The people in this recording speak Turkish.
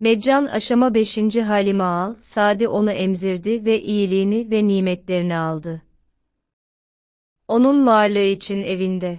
Meccan aşama 5. Halime al, Sadi onu emzirdi ve iyiliğini ve nimetlerini aldı. Onun varlığı için evinde.